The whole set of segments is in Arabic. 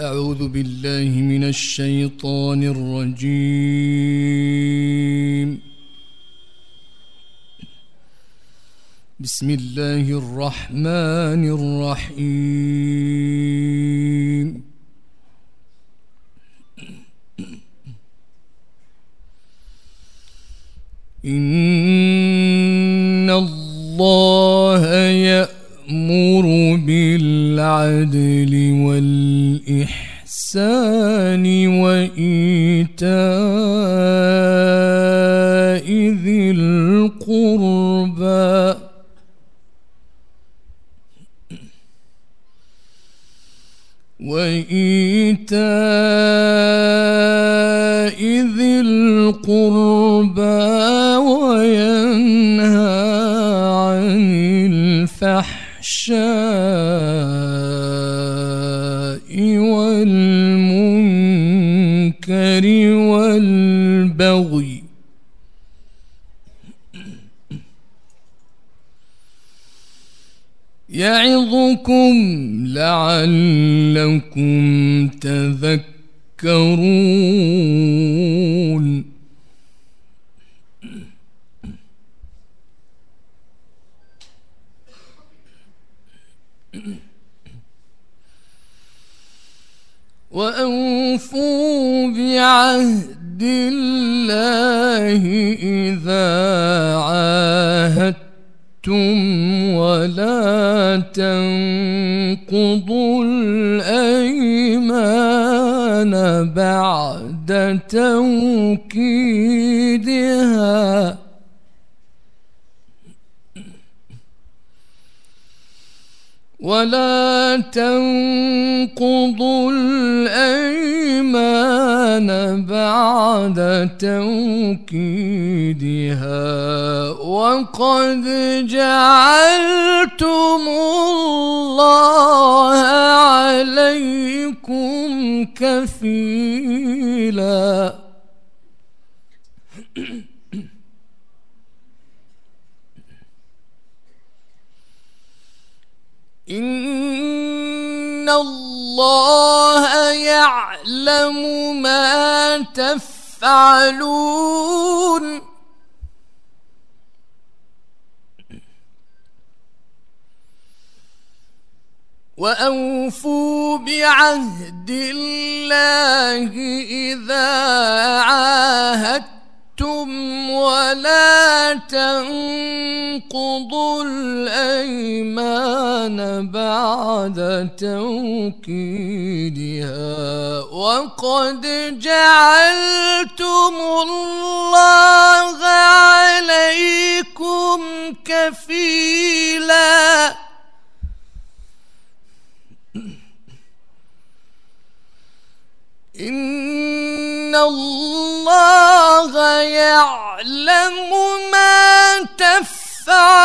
أعوذ بالله من الشيطان الرجيم. بسم الله الرحمن الرحيم. إن الله يأمر بالعدل والعدل بالإحسان وإيتاء ذي القربى. وإيتاء ذي القربى وينهى عن الفحشاء المنكر والبغي يعظكم لعلكم تذكرون. وأوفوا بعهد الله إذا عاهدتم ولا تنقضوا الأيمان بعد توكيدها ولا تنقضوا الأيمان بعد توكيدها وقد جعلتم الله عليكم كفيلاً ان الله يعلم ما تفعلون واوفوا بعهد الله اذا عاهدتم ولا تنقضوا الايمان بعد توكيدها وقد جعلتم الله عليكم كفيلا. إن الله يعلم ما تفعلون.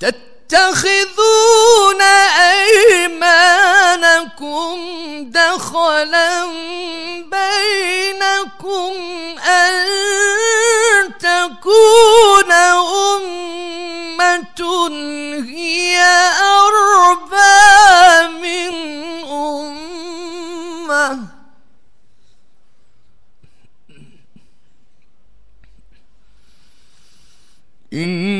تتخذون أيمانكم دخلا بينكم أن تكون أمة هي أربى من أمة. إن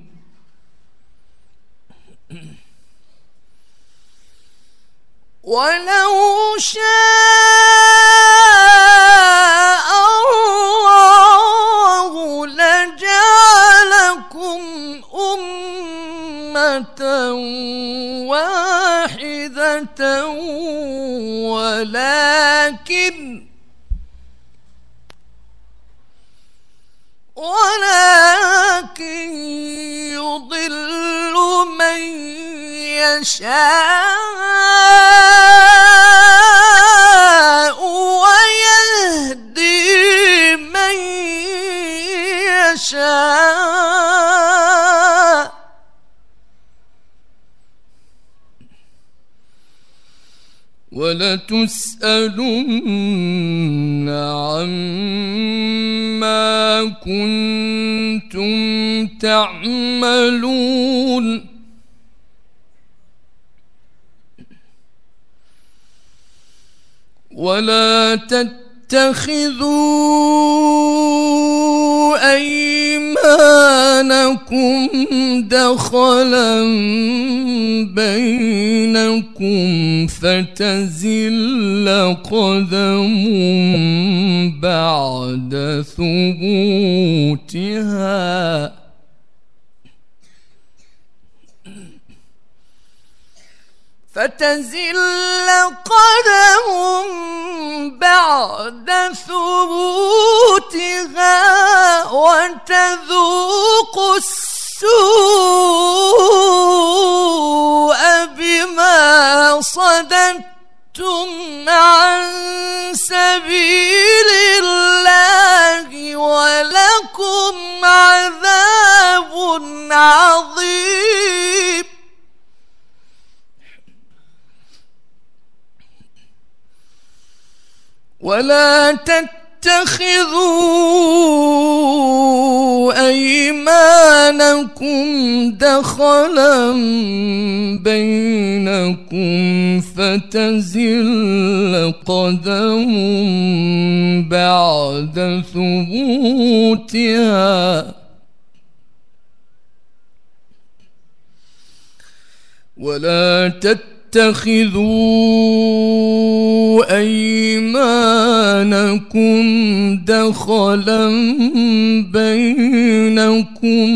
ولو شاء الله لجعلكم أمة واحدة ولكن ولكن يضل من يشاء ويهدي من يشاء. ولتسألن عما كنتم تعملون. ولا تتخذوا أيمانكم دخلا بينكم فتزل قدم بعد ثبوتها فتزل قدم بعد ثبوتها وتذوق السوء بما صددتم عن سبيل ولا تتخذوا أيمانكم دخلا بينكم فتزل قدم بعد ثبوتها ولا تتخذوا تتخذوا أيمانكم دخلا بينكم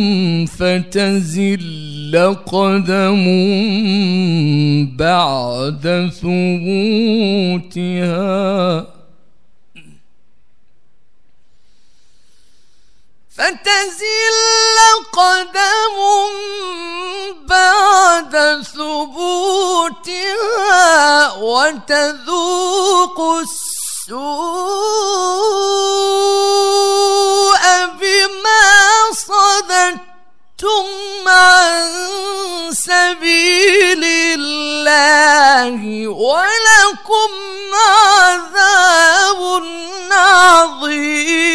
فتزل قدم بعد ثبوتها. فتزل قدم بعد ثبوتها. موتها وتذوق السوء بما صددتم عن سبيل الله ولكم عذاب عظيم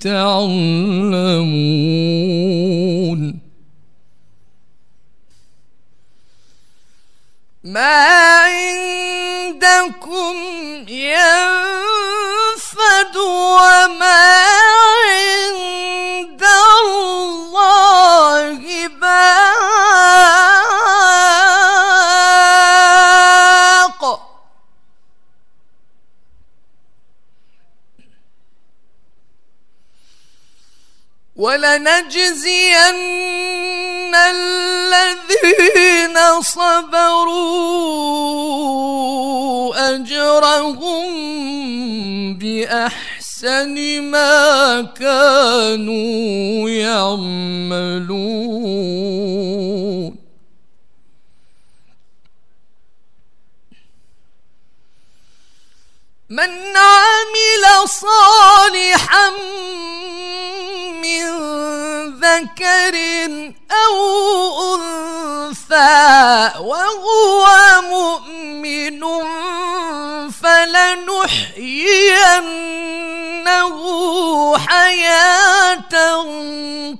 تعلمون. ما ولنجزين الذين صبروا أجرهم بأحسن ما كانوا يعملون. من عمل صالحا من ذكر أو أنثى وهو مؤمن فلنحيينه حياة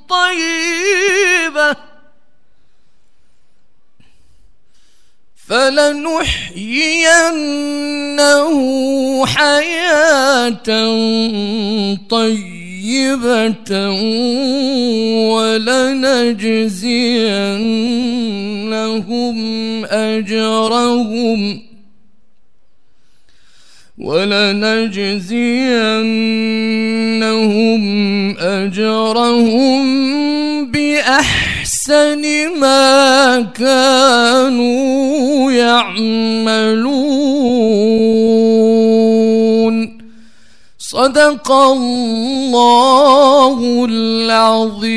طيبة فلنحيينه حياة طيبة طيبة ولنجزينهم أجرهم ولنجزينهم أجرهم بأحسن ما كانوا يعملون صدق الله العظيم.